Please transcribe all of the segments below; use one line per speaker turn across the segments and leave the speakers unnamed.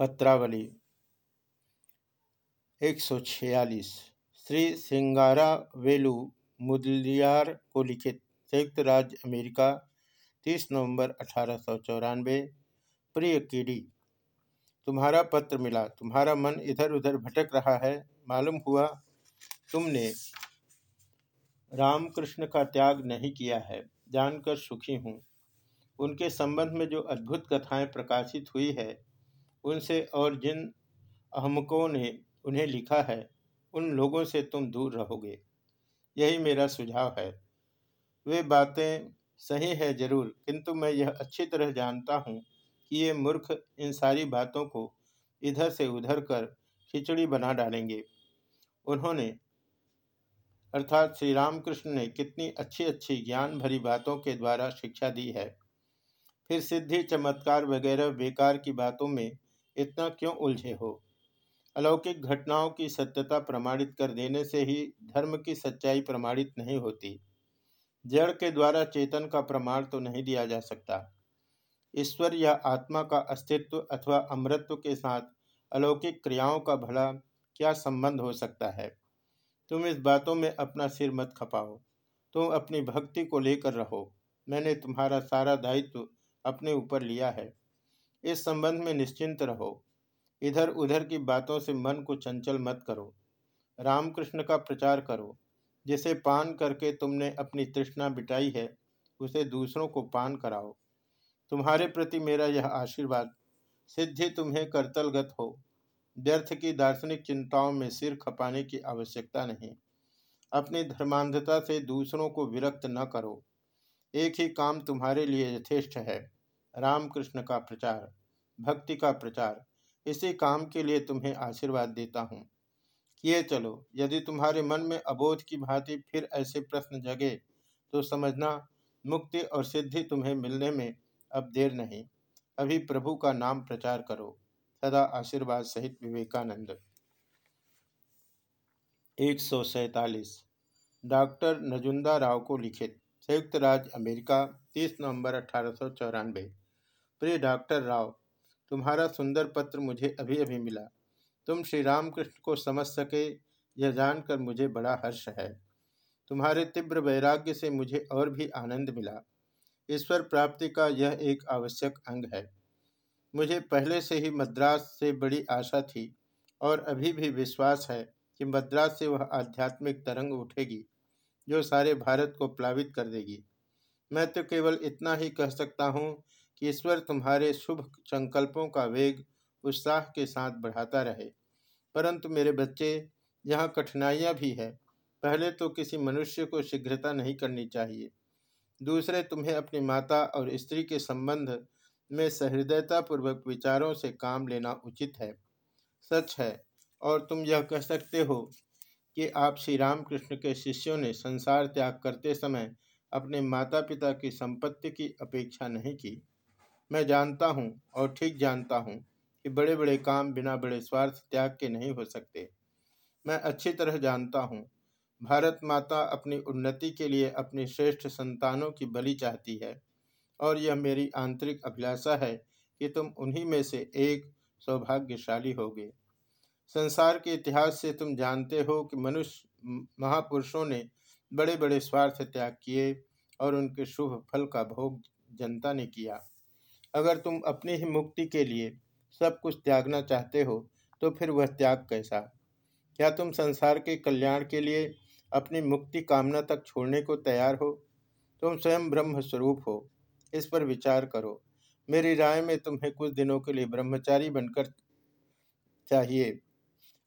पत्रावली। एक सौ छियालीस। श्री सिंगारा वेलु मुदलियार को लिखित संयुक्त राज्य अमेरिका 30 नवंबर अठारह सौ चौरानवे। प्रिय कीडी, तुम्हारा पत्र मिला, तुम्हारा मन इधर उधर भटक रहा है, मालूम हुआ तुमने रामकृष्ण का त्याग नहीं किया है, जानकर सुखी हूँ। उनके संबंध में जो अद्भुत कथाएँ प्रकाशित हुई है उनसे और जिन अहमकों ने उन्हें लिखा है, उन लोगों से तुम दूर रहोगे। यही मेरा सुझाव है। वे बातें सही है ज़रूर, किंतु मैं यह अच्छी तरह जानता हूँ कि ये मूर्ख इन सारी बातों को इधर से उधर कर खिचड़ी बना डालेंगे। उन्होंने, अर्थात श्री रामकृष्ण ने कितनी अच्छी अच्छी ज्ञान भरी बातों के द्वारा शिक्षा दी है। फिर सिद्धि, चमत्कार वगैरह बेकार की बातों में इतना क्यों उलझे हो? अलौकिक घटनाओं की सत्यता प्रमाणित कर देने से ही धर्म की सच्चाई प्रमाणित नहीं होती। जड़ के द्वारा चेतन का प्रमाण तो नहीं दिया जा सकता। ईश्वर या आत्मा का अस्तित्व अथवा अमृत्व के साथ अलौकिक क्रियाओं का भला क्या संबंध हो सकता है? तुम इस बातों में अपना सिर मत खपाओ। तुम अपनी भक्ति को लेकर रहो। मैंने तुम्हारा सारा दायित्व अपने ऊपर लिया है। इस संबंध में निश्चिंत रहो। इधर उधर की बातों से मन को चंचल मत करो। रामकृष्ण का प्रचार करो। जिसे पान करके तुमने अपनी तृष्णा बिटाई है, उसे दूसरों को पान कराओ। तुम्हारे प्रति मेरा यह आशीर्वाद, सिद्धि तुम्हें करतलगत हो। व्यर्थ की दार्शनिक चिंताओं में सिर खपाने की आवश्यकता नहीं। अपनी धर्मांधता से दूसरों को विरक्त न करो। एक ही काम तुम्हारे लिए यथेष्ट है। रामकृष्ण का प्रचार। भक्ति का प्रचार। इसी काम के लिए तुम्हें आशीर्वाद देता हूँ। किए चलो, यदि तुम्हारे मन में अबोध की भांति फिर ऐसे प्रश्न जगे तो समझना, मुक्ति और सिद्धि तुम्हें मिलने में अब देर नहीं। अभी प्रभु का नाम प्रचार करो। सदा आशीर्वाद सहित विवेकानंद। एक सौ डॉक्टर नजुंदा राव को लिखित। संयुक्त राज्य अमेरिका 30 नवंबर अठारह सौ चौरानबे प्रिय डॉक्टर राव तुम्हारा सुंदर पत्र मुझे अभी अभी मिला। तुम श्री रामकृष्ण को समझ सके, यह जानकर मुझे बड़ा हर्ष है। तुम्हारे तीव्र वैराग्य से मुझे और भी आनंद मिला। ईश्वर प्राप्ति का यह एक आवश्यक अंग है। मुझे पहले से ही मद्रास से बड़ी आशा थी, और अभी भी विश्वास है कि मद्रास से वह आध्यात्मिक तरंग उठेगी, जो सारे भारत को प्लावित कर देगी। मैं तो केवल इतना ही कह सकता हूँ कि ईश्वर तुम्हारे शुभ संकल्पों का वेग उत्साह के साथ बढ़ाता रहे। परंतु मेरे बच्चे, यहाँ कठिनाइयाँ भी है। पहले तो किसी मनुष्य को शीघ्रता नहीं करनी चाहिए। दूसरे, तुम्हें अपनी माता और स्त्री के संबंध में सहृदयतापूर्वक विचारों से काम लेना उचित है। सच है, और तुम यह कह सकते हो कि आप श्री रामकृष्ण के शिष्यों ने संसार त्याग करते समय अपने माता पिता की संपत्ति की अपेक्षा नहीं की। मैं जानता हूँ और ठीक जानता हूँ कि बड़े बड़े काम बिना बड़े स्वार्थ त्याग के नहीं हो सकते। मैं अच्छी तरह जानता हूँ। भारत माता अपनी उन्नति के लिए अपनी श्रेष्ठ संतानों की बलि चाहती है और यह मेरी आंतरिक अभिलाषा है कि तुम उन्हीं में से एक सौभाग्यशाली होगे। संसार के इतिहास से तुम जानते हो कि मनुष्य, महापुरुषों ने बड़े बड़े स्वार्थ त्याग किए और उनके शुभ फल का भोग जनता ने किया। अगर तुम अपनी ही मुक्ति के लिए सब कुछ त्यागना चाहते हो तो फिर वह त्याग कैसा? क्या तुम संसार के कल्याण के लिए अपनी मुक्ति कामना तक छोड़ने को तैयार हो? तुम स्वयं ब्रह्म स्वरूप हो। इस पर विचार करो। मेरी राय में तुम्हें कुछ दिनों के लिए ब्रह्मचारी बनकर चाहिए।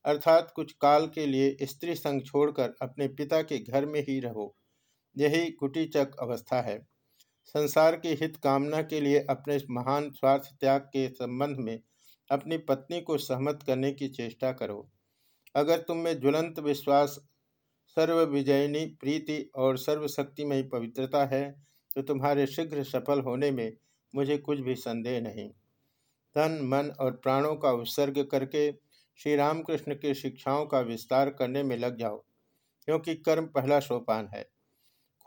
अर्थात कुछ काल के लिए स्त्री संग छोड़कर अपने पिता के घर में ही रहो। यही कुटीचक अवस्था है। संसार की हित कामना के लिए अपने महान स्वार्थ त्याग के संबंध में अपनी पत्नी को सहमत करने की चेष्टा करो। अगर तुम में ज्वलंत विश्वास सर्व विजयनी प्रीति और सर्वशक्तिमयी पवित्रता है तो तुम्हारे शीघ्र सफल होने में मुझे कुछ भी संदेह नहीं। तन मन और प्राणों का उत्सर्ग करके श्री रामकृष्ण की शिक्षाओं का विस्तार करने में लग जाओ, क्योंकि कर्म पहला सोपान है।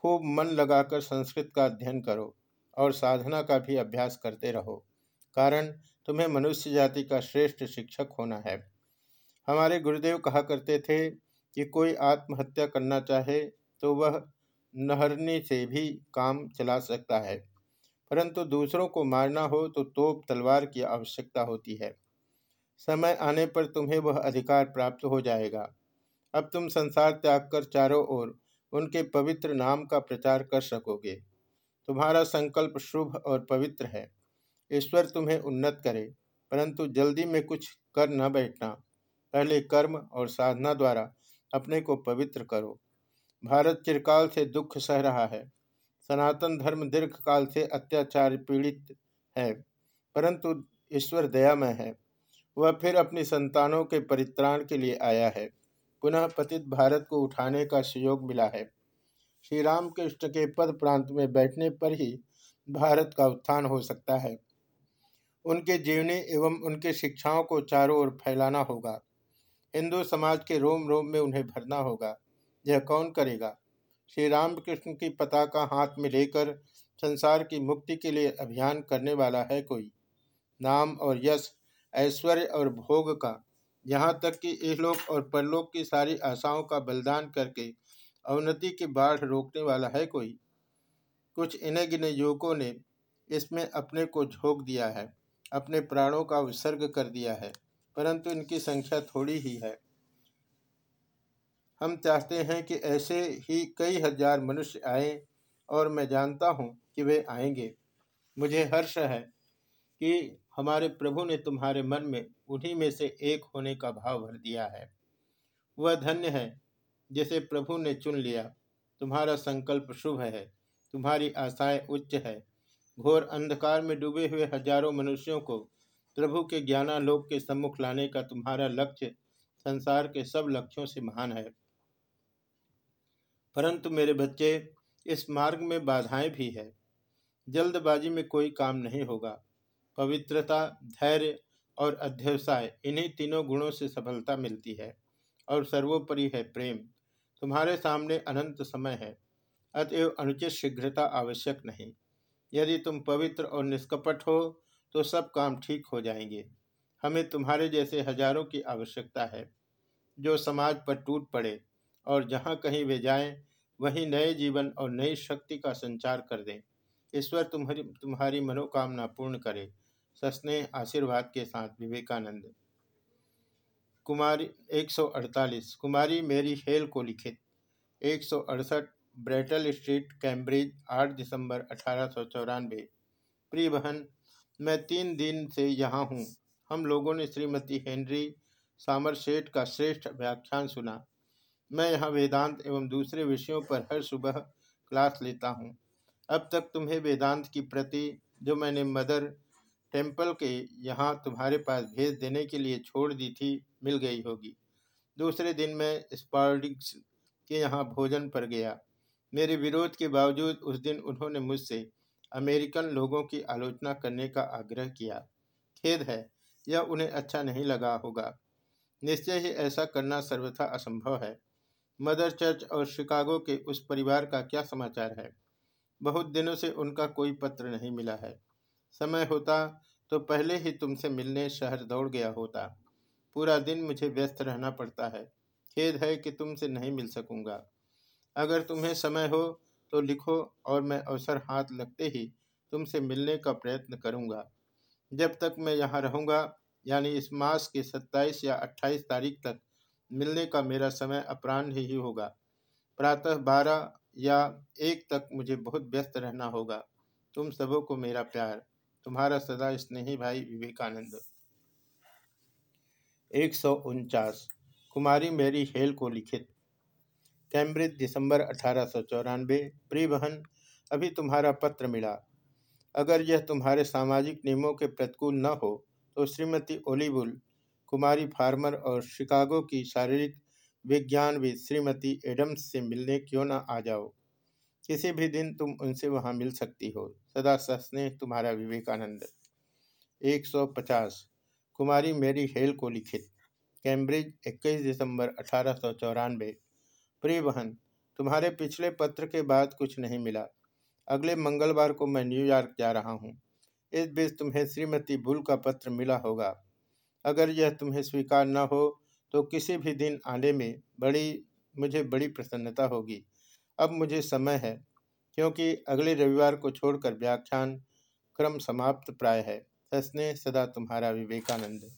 खूब मन लगाकर संस्कृत का अध्ययन करो और साधना का भी अभ्यास करते रहो, कारण तुम्हें मनुष्य जाति का श्रेष्ठ शिक्षक होना है। हमारे गुरुदेव कहा करते थे कि कोई आत्महत्या करना चाहे तो वह नहरने से भी काम चला सकता है, परंतु दूसरों को मारना हो तो तोप तलवार की आवश्यकता होती है। समय आने पर तुम्हें वह अधिकार प्राप्त हो जाएगा। अब तुम संसार त्याग कर चारों ओर उनके पवित्र नाम का प्रचार कर सकोगे। तुम्हारा संकल्प शुभ और पवित्र है। ईश्वर तुम्हें उन्नत करे, परंतु जल्दी में कुछ कर न बैठना। पहले कर्म और साधना द्वारा अपने को पवित्र करो। भारत चिरकाल से दुख सह रहा है। सनातन धर्म दीर्घ काल से अत्याचार पीड़ित है, परंतु ईश्वर दयामय है। वह फिर अपनी संतानों के परित्राण के लिए आया है। पुनः पतित भारत को उठाने का सहयोग मिला है। श्री रामकृष्ण के पद प्रांत में बैठने पर ही भारत का उत्थान हो सकता है। उनके जीवनी एवं उनके शिक्षाओं को चारों ओर फैलाना होगा। हिंदू समाज के रोम रोम में उन्हें भरना होगा। यह कौन करेगा? श्री रामकृष्ण की पताका हाथ में लेकर संसार की मुक्ति के लिए अभियान करने वाला है कोई? नाम और यश, ऐश्वर्य और भोग का यहाँ तक कि इहलोक और परलोक की सारी आशाओं का बलिदान करके अवनति की बाढ़ रोकने वाला है कोई? कुछ इन्हें गिने युवकों ने इसमें अपने को झोंक दिया है, अपने प्राणों का विसर्ग कर दिया है, परंतु इनकी संख्या थोड़ी ही है। हम चाहते हैं कि ऐसे ही कई हज़ार मनुष्य आए और मैं जानता हूँ कि वे आएँगे। मुझे हर्ष है कि हमारे प्रभु ने तुम्हारे मन में उन्हीं में से एक होने का भाव भर दिया है। वह धन्य है जिसे प्रभु ने चुन लिया। तुम्हारा संकल्प शुभ है, तुम्हारी आशाएँ उच्च है। घोर अंधकार में डूबे हुए हज़ारों मनुष्यों को प्रभु के ज्ञानालोक के सम्मुख लाने का तुम्हारा लक्ष्य संसार के सब लक्ष्यों से महान है। परंतु मेरे बच्चे, इस मार्ग में बाधाएँ भी है। जल्दबाजी में कोई काम नहीं होगा। पवित्रता, धैर्य और अध्यवसाय, इन्हीं तीनों गुणों से सफलता मिलती है और सर्वोपरि है प्रेम। तुम्हारे सामने अनंत समय है, अतएव अनुचित शीघ्रता आवश्यक नहीं। यदि तुम पवित्र और निष्कपट हो तो सब काम ठीक हो जाएँगे। हमें तुम्हारे जैसे हज़ारों की आवश्यकता है, जो समाज पर टूट पड़े और जहाँ कहीं वे जाएँ, वहीं नए जीवन और नई शक्ति का संचार कर दें। ईश्वर तुम्हारी तुम्हारी मनोकामना पूर्ण करे सस्ने आशीर्वाद के साथ विवेकानंद। कुमारी 148 कुमारी, मेरी हेल को लिखित एक सौ अड़सठ, ब्रेटल स्ट्रीट, कैम्ब्रिज 8 दिसंबर अठारह प्रिय बहन, मैं तीन दिन से यहाँ हूँ। हम लोगों ने श्रीमती हेनरी सामरसेट का श्रेष्ठ व्याख्यान सुना। मैं यहाँ वेदांत एवं दूसरे विषयों पर हर सुबह क्लास लेता हूँ। अब तक तुम्हें वेदांत की प्रति जो मैंने मदर टेंपल के यहाँ तुम्हारे पास भेज देने के लिए छोड़ दी थी, मिल गई होगी। दूसरे दिन मैं स्पार्डिक्स के यहाँ भोजन पर गया। मेरे विरोध के बावजूद उस दिन उन्होंने मुझसे अमेरिकन लोगों की आलोचना करने का आग्रह किया। खेद है, यह उन्हें अच्छा नहीं लगा होगा। निश्चय ही ऐसा करना सर्वथा असंभव है। मदर चर्च और शिकागो के उस परिवार का क्या समाचार है? बहुत दिनों से उनका कोई पत्र नहीं मिला है। समय होता तो पहले ही तुमसे मिलने शहर दौड़ गया होता। पूरा दिन मुझे व्यस्त रहना पड़ता है। खेद है कि तुमसे नहीं मिल सकूँगा। अगर तुम्हें समय हो तो लिखो और मैं अवसर हाथ लगते ही तुमसे मिलने का प्रयत्न करूँगा। जब तक मैं यहाँ रहूँगा, यानी इस मास के 27 या 28 तारीख तक, मिलने का मेरा समय अपराह्न ही होगा। प्रातः 12 या एक तक मुझे बहुत व्यस्त रहना होगा। तुम सबों को मेरा प्यार। तुम्हारा सदा स्नेही भाई विवेकानंद। एक सौ उनचास। कुमारी मेरी हेल को लिखित। कैम्ब्रिज, दिसंबर अठारह सौ चौरानवे प्रिय बहन अभी तुम्हारा पत्र मिला। अगर यह तुम्हारे सामाजिक नियमों के प्रतिकूल न हो तो श्रीमती ओलीबुल, कुमारी फार्मर और शिकागो की शारीरिक विज्ञानविद श्रीमती एडम्स से मिलने क्यों न आ जाओ? किसी भी दिन तुम उनसे वहाँ मिल सकती हो। सदा सस्नेह तुम्हारा विवेकानंद। 150 कुमारी मेरी हेल को लिखित। कैम्ब्रिज 21 दिसंबर अठारह सौ चौरान बे प्रिय बहन तुम्हारे पिछले पत्र के बाद कुछ नहीं मिला। अगले मंगलवार को मैं न्यूयॉर्क जा रहा हूँ। इस बीच तुम्हें श्रीमती बुल का पत्र मिला होगा। अगर यह तुम्हें स्वीकार न हो तो किसी भी दिन आने में बड़ी, मुझे बड़ी प्रसन्नता होगी। अब मुझे समय है, क्योंकि अगले रविवार को छोड़कर व्याख्यान क्रम समाप्त प्राय है। सस्ने सदा तुम्हारा विवेकानंद।